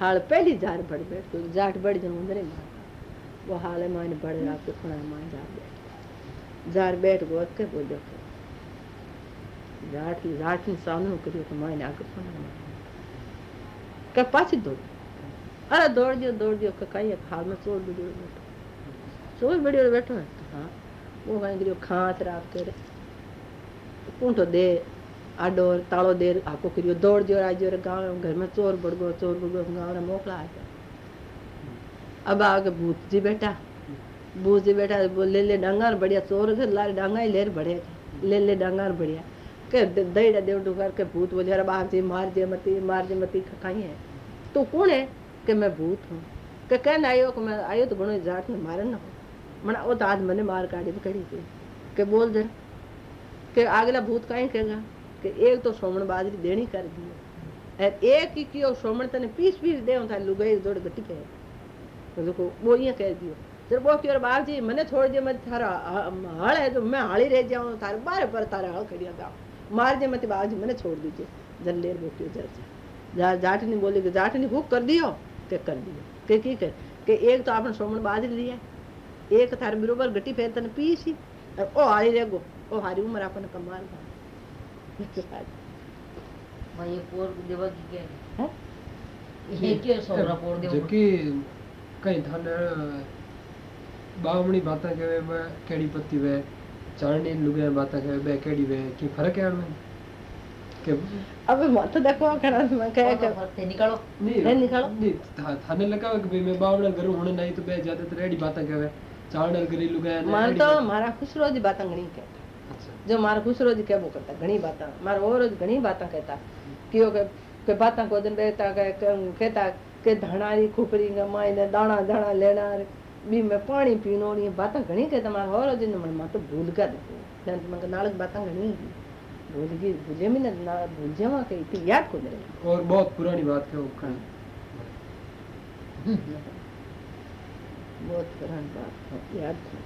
हाल पहली जार बढ़ बैठ तो जाट बढ़ जाऊ अंदर माँ वो हाल है माँ बढ़ रहा तो खुना माँ जार बैठ जार बैठ गो अक्के बोलो जाट जाट ने सामने होकर तो माँ ने आगे खुना माँ कर पाछ दो अरे दौड़ दियो दौड़ दियो काई है हाल में चोर बड़ी बैठो। चोर बड़ी बैठो तो हाँ वो गांगरियो खात रात के पुंटो तो दे। आडो तालो दे आको करियो दौड़ दियो राजो रे गाँव घर में चोर बढ़ चोर बढ़ गाँव रे मोकला आ गया अब आगे भूत जी बेटा भूत जी वो ले ले डांगार बढ़िया चोर से लारे डांगा ही लेर बढ़े ले ले डांगार बढ़िया के दई देव डुगर के भूत बोले अरे बाप जी मार दे मती मार दे मती कहीं है तू कौन है कि मैं भूत हूँ के कहन आयो कि मैं आयो तो घणो जाट में मारे ना मना वो तो आज मैंने मार काटी कड़ी थी के बोल दे के कि एक तो सोमण बाजरी देनी कर दी और एक ही कियो सोमण तने पीस पीस दे था, लुगाई जोड़ गटी के तो देखो, वो ये कह दियो जब वो क्यों बाप जी, मैंने छोड़ दिया मैं थारा हल है तो मैं हाली रह जाऊँ, थारे बारे पर तारा हल खड़िया जाऊँ। मार दे मत बाबू मैंने छोड़ दीजिए जन लेर बोटियो जर जा। जाट नहीं बोले कि जाट नहीं हुक कर दियो? के कर दियो। के की कर? के एक तो आपने सोमन बाजरी लिया एक थार बरोबर गटी फेर तने पीसी और ओ हारी रे गो। ओ हारी उम्र आपने कमाल माँ ये पोर देवा की के हैं? ये के सोरा पोर देवा। जेकी कई थाने बावणी बातें कहे मैं केड़ी पत्ती वे चांदनी लुगे बातें कहे बे केड़ी वे की फ़र्क है उनमें के अबे मत देखो करा मैं कह के ते निकालो। नहीं निकालो। नहीं था- थाने लगा कि भाई मैं बावड़ा करूँ हुन नहीं तो बे ज़्यादातर एड़ी बातें कहे करी लुगे मार तो मारा खुशरो जी बातें घणी कहता जो मारा खुशरो जी कहबो करता घणी बातें मारा और रोज घणी बातें कहता। कियो के के बातें को दिन रहता कहता के धाणारी खुपरी के माई ने दाना दाना लेना रे बी में पानी पीनो नी बातें घणी कहता मारा और रोज ने मन तो भूल मैं तो मैं नालक बातें घणी भूल गई भूले में भूल जावा के इतनी याद को दे और बहुत पुरानी बात है वो कहीं [LAUGHS] बहुत पुरानी बात है, याद और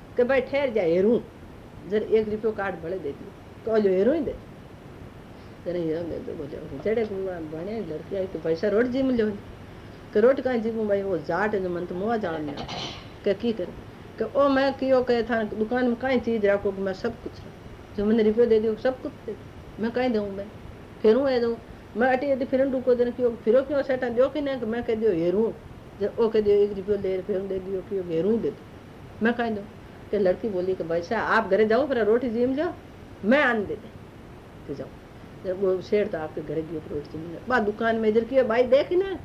हेरू जर एक रुपयो कार्ड भले दे दियो तो जो हेरो ही दे जरा हीरो दे दो बोले जड़े बने लड़की आई तो पैसा रोट जी मिलो के रोट का जी भाई वो जाट है जो मन तो मुआ जान में के की करे के ओ मैं कियो के था दुकान में काई चीज़ रखो कि मैं सब कुछ। जो मैंने रुपयो दे दियो सब कुछ दे दो। मैं काई दूँ मैं फिरूं है दूँ मैं अटी अटी फिरन रुको दिन कियो फिरो क्यों सेटा दियो कि ना मैं कह दियो हेरू जब ओ कह दियो एक रुपयो दे फिर दे दियो कियो हेरू ही दे दो मैं दूँ कि लड़की बोली कि भाई साहब, आप घरे जाओ फिर रोटी जीम जाओ मैं आन दे दे। के जाओ। वो शेर तो आपके घर की रोटी जीम जाओ बा दुकान में इधर किया, भाई देख ना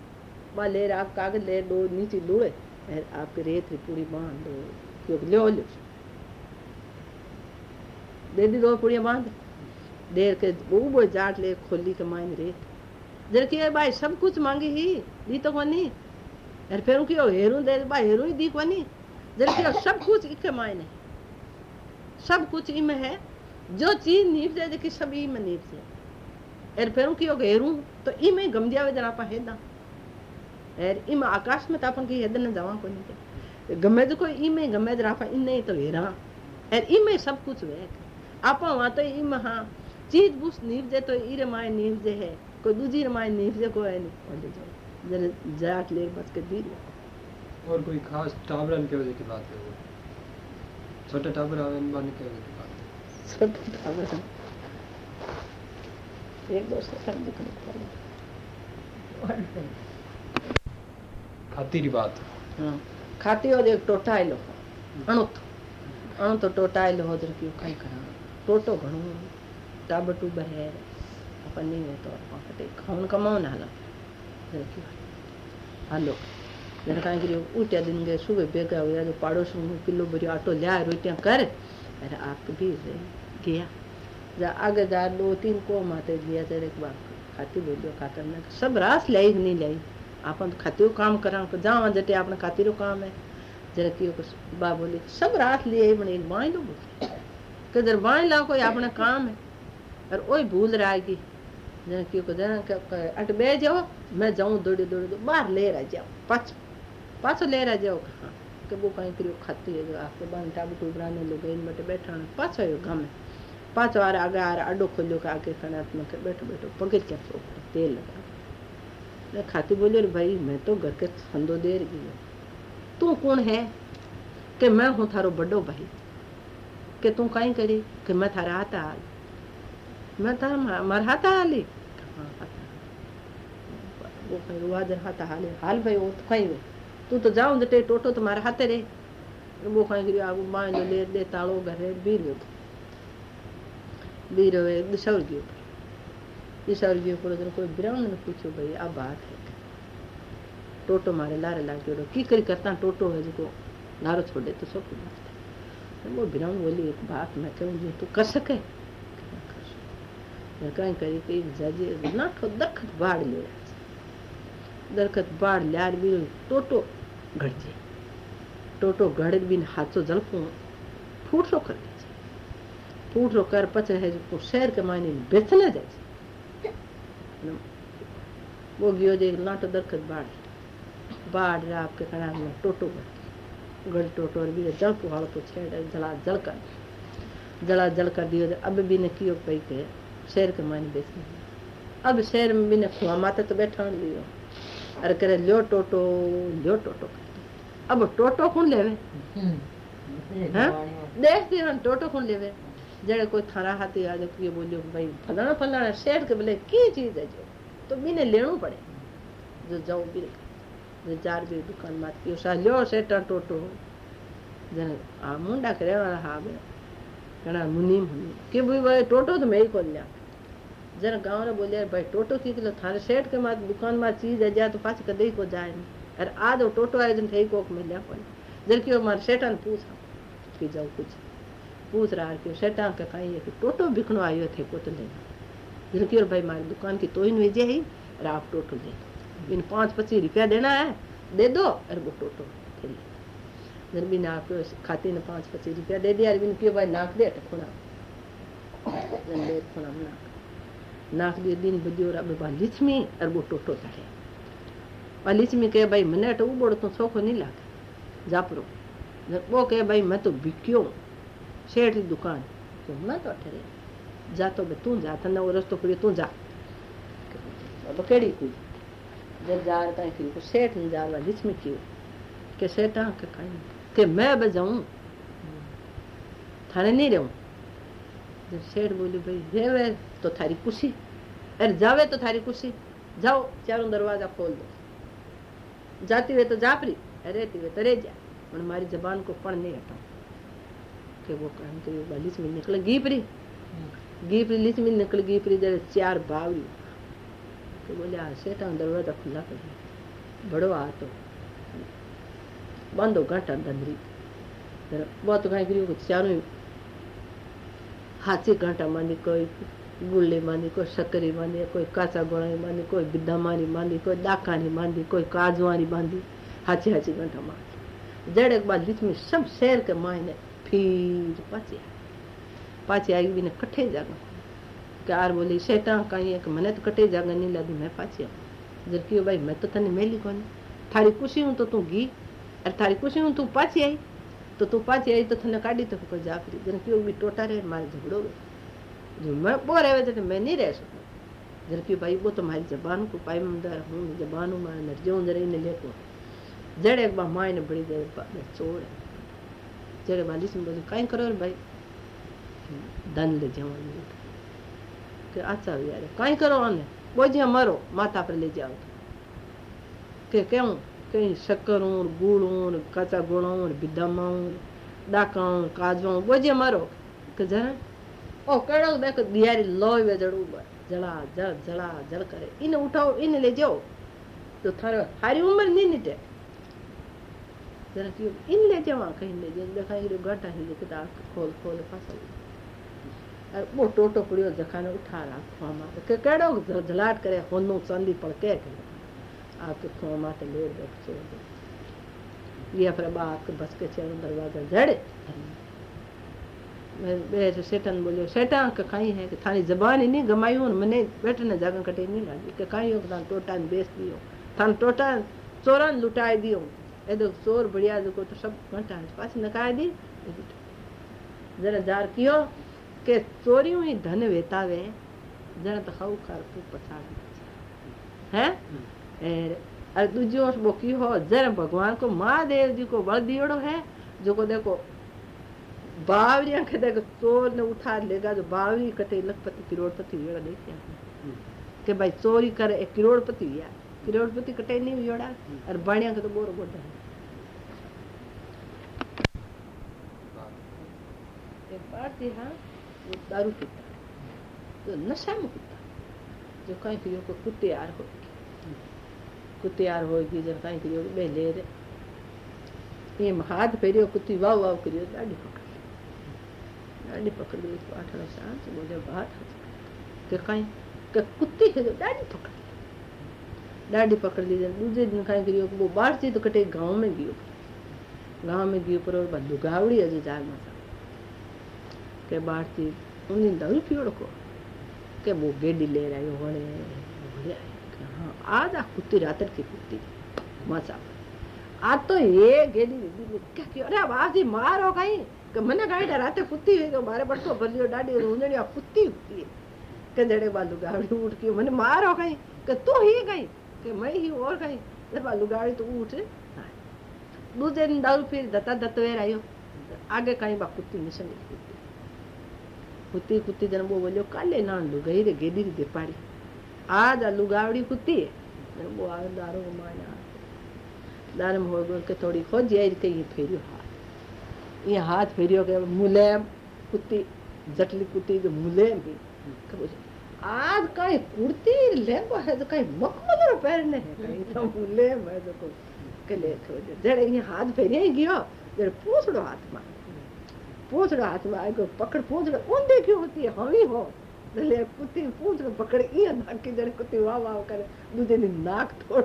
बा ले आप कागज़, ले दो, नीचे लूड़े आपके रेत की पूरी बाँध दो। क्यों? लो लो दे दी दो पूड़ियाँ बाँध। देर के वो वो जाट ले खोली के माइन रेत। जर की भाई, सब कुछ मांगी ही, दी तो कोनी। और फिर क्यों हेरू दे भाई हेरू ही दी कोनी। जर सब कुछ इके मायने सब कुछ इमे है। जो चीज़ नीप जाए देखी सब इमे नीप जाए। एर फिर क्यों हेरू तो इमे गम जावे जरा पा हेदा। एर इम आकाश में तो अपन की हेद न जावा कोनी गमे जो कोई इमे गमे जरा पा इने तो हेरा एर इमे सब कुछ वे आपा वहाँ तो इम हाँ चीज़ बुस नीप जे तो इरे माय नीप जे है। कोई दूजी रे माय नीप जे कोई नहीं। जरा जाट ले बच के दी और कोई खास टाबरन के वजह की बात है छोटे टाबर आवे इन बाने के वजह की बात है। सब खबर एक दो सेकंड दिखने खाती की बात। हाँ। खाती हो एक टोटा आयलो अणुत अणु तो। टोटा आयलो हो जर क्यों कई करा? टोटो घणो। टाबर टूबर है। अपन नहीं है तो अपन कटे? खाऊन कमाओ ना हला हालो जर काई करियो उठ्या दिन गए सुबह बेगा हुआ जो पाड़ोस में किलो भरियो आटो लिया रोटियाँ कर अरे आप भी गया जा आगे जा दो तीन को माते गया जर एक बार खाती बोलियो खातर ने सब रास लाई नहीं लाई आपन तो खातिर काम करा जावा जटे आपने खातिर काम है जरा कियो को बा बोली सब रात लिए बने बाई लो बोली के जर बाई ला कोई आपने काम है और ओई भूल रहा है कि जरा कियो को जरा क- क- अट बे जाओ मैं जाऊँ दौड़ी दौड़ी दो बाहर ले रह जाओ पाछ पाछो ले रह जाओ हाँ के वो कहीं करियो खाती है आपके बान टाबू टूबराने लोग इन बटे बैठा पाछो आयो गाँव में पाछो आ आगे आ अड्डो खोलियो के आगे खड़ा में के बैठो बैठो पकड़ के तो तेल लगा मैं खाती बोली अरे भाई मैं तो घर के संदो देर गई हूँ तू कौन है कि मैं हूँ थारो बड़ो भाई कि तू कहीं करी हाँ कहीं कहीं तू तो जाऊँ जटे टोटो तुम्हारे हाथे रे वो कहीं करी आगू माँ जो ले दे तालो घरे बीर गयो बीर वे दिशा गयो दिशा गयो पर जन कोई ब्राह्मण ने पूछो, भाई, आ बात है टोटो मारे लारे लाग्यो की करी करता टोटो है जो लारो छोड़े तो सब वो ब्राह्मण बोली, एक बात मैं कहूँ, जो तू कर सके कहीं करी कि जजे ना ठो दखत बाढ़ ले दरखत बाढ़ भी टोटो घड़ जे टोटो घड़ बिन हाथो जलफो फूटरो कर दे फूटरो कर पचे है जो शहर के मायने बेचने जाए वो गयो जे लाटो दरखत बाढ़ बाढ़ रात के कड़ा में टोटो गड़ गड़ टोटो और भी जल को हाल तो छेड़ जला जल कर. जला जल कर दियो अब भी ने कियो पई के शेर के मानी बेचने अब शेर में भी ने खुआ माते तो बैठा लियो अरे करे लियो टोटो लियो टोटो अब टोटो कौन लेवे हाँ? देख दी हम टोटो कौन लेवे जड़े कोई थारा हाथी आ जाए ये बोलियो भाई फलाना फलाना शेर के बोले की चीज़ है जो तो बिने लेणो पड़े। जो जाओ भी जो जार भी दुकान मात पियो सा लियो सेटा टोटो जन आ मुंडा करे वाला हा बे। घना मुनीम हुनी। के भाई भाई टोटो तो मैं ही खोल लिया। जन गाँव ने बोलिया भाई टोटो की किलो थारे सेठ के मात दुकान में चीज़ है जा तो पाछ कदे को जाए नहीं। टोटो आए जन थे कोक मिलिया कोई जन की मार सेठा ने पूछा कि जाओ कुछ। पूछ रहा है कि सेठा के कहीं है कि टोटो बिकनो आयो थे को तो लेना जन की भाई मारी दुकान की तो ही भेजे ही, अरे आप टोटो ले इन पाँच पच्चीस रुपया देना है, दे दो, अरे वो टोटो फिर ले भी नाक खाते ने पाँच पच्चीस रुपया दे दिया अरविंद क्यों भाई नाक दे दे नाक। दिए दिन और वो टोटो चढ़े बा लिचमी कहे भाई मने तो उबड़ तो सोखो नहीं लागे जापरो वो कहे भाई मैं तो बिक्यो शेठ की दुकान तो मैं तो ठहरे जा तो बे तू जा तने वो रस्तो पड़ियो तू जा अब केड़ी कोई जब जा रहा है कि सेठ ने जा रहा लिचमी क्यों के सेठ के कहीं के मैं बजाऊं थाने नहीं रहूँ जब सेठ बोली भाई रेवे तो थारी खुशी अरे जावे तो थारी खुशी जाओ चारों दरवाज़ा खोल दो जाती हुए तो जापरी रहती हुए तो रह जा। और हमारी जबान को पढ़ नहीं हटाओ कि वो काम तो बालिश में निकल गीपरी गीपरी लिच में निकल गीपरी जरे चार बावली तो बोले आ सेठा दरवाज़ा खुला कर बड़ो आ तो। बंदो घंटा दंदरी बहुत कहीं करियो चारों हाथी घंटा मानी कोई। मानी कोई सकरी मानी कोई काचा गोणाई मानी कोई बिद्धा मारी मानी कोई डाकानी मानी कोई काजवानी बांधी हाची हाची घंटा मारी जड़े के बाद बीच में सब शेर के मायने फिर पाची पाची आई भी ने कट्ठे जागा कार बोली शेटा कहीं है कि मैंने तो कटे जागा नहीं लगी मैं पाची आऊँ जब क्यों भाई मैं तो तने मेली कौन थारी खुशी हूँ तो तू गी अरे थारी खुशी हूँ तू पाची आई तो तू पाची आई तो थने काढ़ी तो कोई जाफरी जन क्यों भी टोटा रहे मारे झगड़ो जो मैं वो रहे थे तो मैं नहीं रह सकूँ जर कि भाई, वो तो तुम्हारी जबान को पाइमदार हूँ जबान हूँ मैं नर्जे हूँ जरा इन्हें लेको जड़े बा माँ ने बड़ी देर चोर है जड़े वाली से बोले, कहीं करो भाई? धन ले जाओ कि। अच्छा यार कहीं करो आने? बोझे मरो। माता पर ले जाओ के क्यों कहीं शक्कर और गुड़ और कच्चा गुड़ और बिदम डाका काजवा बोझे मरो। कि जरा ઓ કડો દેખો દિયારી લોય જડવું જળા જળ જળા જળ કરે એને ઉઠાવો એને લઈ જાઓ તો થારે હારી ઉંમર નહીં નીટે જરા કયો એને લઈ જવા કઈ લઈ જાય દેખાય ગાંઠા હિલે કે ખોલ ખોલ પાછા वो टोटो पड़ियो जखाने उठा रखवा माते के केड़ो झलाट करे होनो चांदी पड़ के करे आपके खुआ माते ले दो छोड़ दो ये फिर बाप के बस के चेरो दरवाजा जड़े ॿाहिरि सेटनि ॿोलियो के खाई है की थाणी ज़बान नहीं नी गमायूं मने बैठने जाॻ कटे नहीं नी लाॾी कखायूं की तव्हां टोटान बेस ॾियो तव्हां टोटान चोरनि लुटाए ए तो चोर बढ़िया जेको तो सब घंटा पाछी नकाए दी। ज़रा जार कियो के चोरी हुई धन वेतावे ज़रा तो खाऊ कर तू पछा है? हम्म। हैं और दूजो वो की हो जर भगवान को महादेव जी को बल दियोड़ो है जो को देखो बावरिया के देखो चोर ने उठा लेगा जो बावरी कटे लखपति करोड़पति हुआ देखिया के भाई चोरी करे एक करोड़पति हुआ करोड़पति कटे नहीं हुआ और बाणिया के तो बोरो बोटा है भारतीय हाँ वो दारू पीता। तो नशा में पीता। जो कहीं करियो को कुत्ते यार हो कुत्ते यार होगी जब कहीं करियो बे ले रे ये हाथ फेरियो कुत्ती वाव वाव करियो डाडी पकड़। ॾाढी पकिड़ी तो हुई वठण सां मुंहिंजो भाउ किरकाई की कुती खे ॾाढी पकिड़ी ॾाढी पकिड़ी दूजे दिन खां गिरी वियो पोइ ॿार चई त तो कटे गाँव में गियो गाँव में गियो पर दुगावड़ी अॼु जाल मथां हाँ, के ॿार चई उन दल पियो को के वो गेडी ले रही होड़े होड़े हाँ आधा कुत्ती रातर की कुत्ती। मसा आ तो ये गेडी क्या क्यों? अरे आवाज़ ही मारो कहीं। मन गाड़ी रात कुत्ती हुई मारे बड़तो भरियो डाडी रूंदणी कुत्ती हुई कंदड़े बालू गाड़ी उठ के मन मारो कहीं के तू ही कहीं के मैं ही और कहीं जब बालू गाड़ी तो उठ दूसरे दिन दारू फिर दत्ता दत्तवेर आयो आगे कहीं बा कुत्ती मिशन कुत्ती कुत्ती जन वो बोलियो काले नान लुगाई रे गेडी रे पाड़ी आज आ लुगावड़ी कुत्ती वो आ दारू माना दारू हो गयो के थोड़ी खोज आई कहीं फेरियो ये हाथ फेरियो के मुलेम, कुत्ती, जटली कुत्ती जो मुलेम भी आज का ये कुर्ती, लेंगो है जो कहीं मखमलर पहनने है, कहीं तो मुलेम है तो तो जो को कले छोड़े जड़े ये हाथ फेरिया ही गियो, जड़े पूछड़ो हाथ में पूछड़ो हाथ में को पकड़ पूछड़ो उन देखी होती है, हवी हो ले कुत्ती पूछड़ो पकड़ ये नाक की जड़े कुत्ती वाह वाह करे दूसरे ने नाक तोड़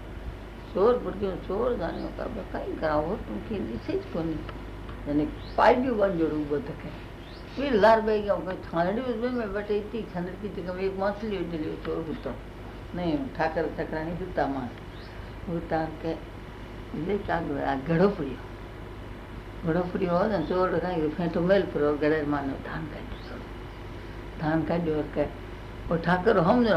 ચોર ભડક્યો ચોર જાણ્યો કે આપણે કઈ કરાવો તું કે દિશે જ કોની અને પાડ્યું બાંધ્યો ઉભો થકે फिर लार बह गया कोई छानड़ी उसमें मैं बैठे इतनी छानड़ी की थी कभी एक मछली उड़ ली चोर हुतो नहीं ठाकर ठकरा नहीं हुता मां हुता के ले क्या आ घड़ो पड़ियो ઘડો પડી હોય ને ચોર કાંઈ ફેંટો મેલ પર ગળે માનો ધાન કાઢ્યું ધાન કાઢ્યું કે ઓ ઠાકર સમજો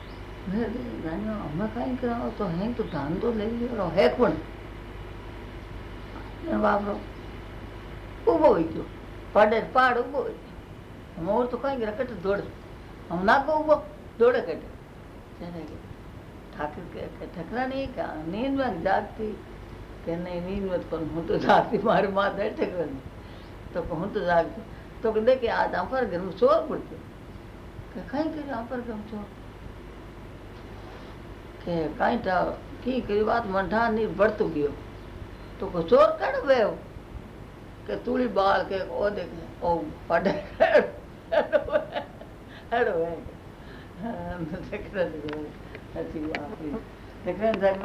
અમે કઈ કરાવો તો હેંગ તો ધંધો લઈ ગયો હેક પણ વાપરો ઊભો હોય ગયો પાડે પાડ ઊભો હોય ગયો મોર તો કઈ રકટ દોડે હમ નાખો ઊભો દોડે કટે ત્યારે ઠાકર કે ઠકરા નહીં કે નીંદમાં જાગતી કે નહીં નીંદવત પણ હું તો જાગતી મારે માથે ઠકરા તો હું તો જાગતી તો કે દેખે આ આફર ગરમ ચોર પડતો કે કઈ કર્યું આફર ગરમ ચોર કે કઈ કી કરી વાત મંઠા ની ભળતું ગયો તો કો ચોર કડ વેવ કે તુળી બાળ કે ઓ દેખ ઓ પડે હેડો હે દેખ દેખ દેખ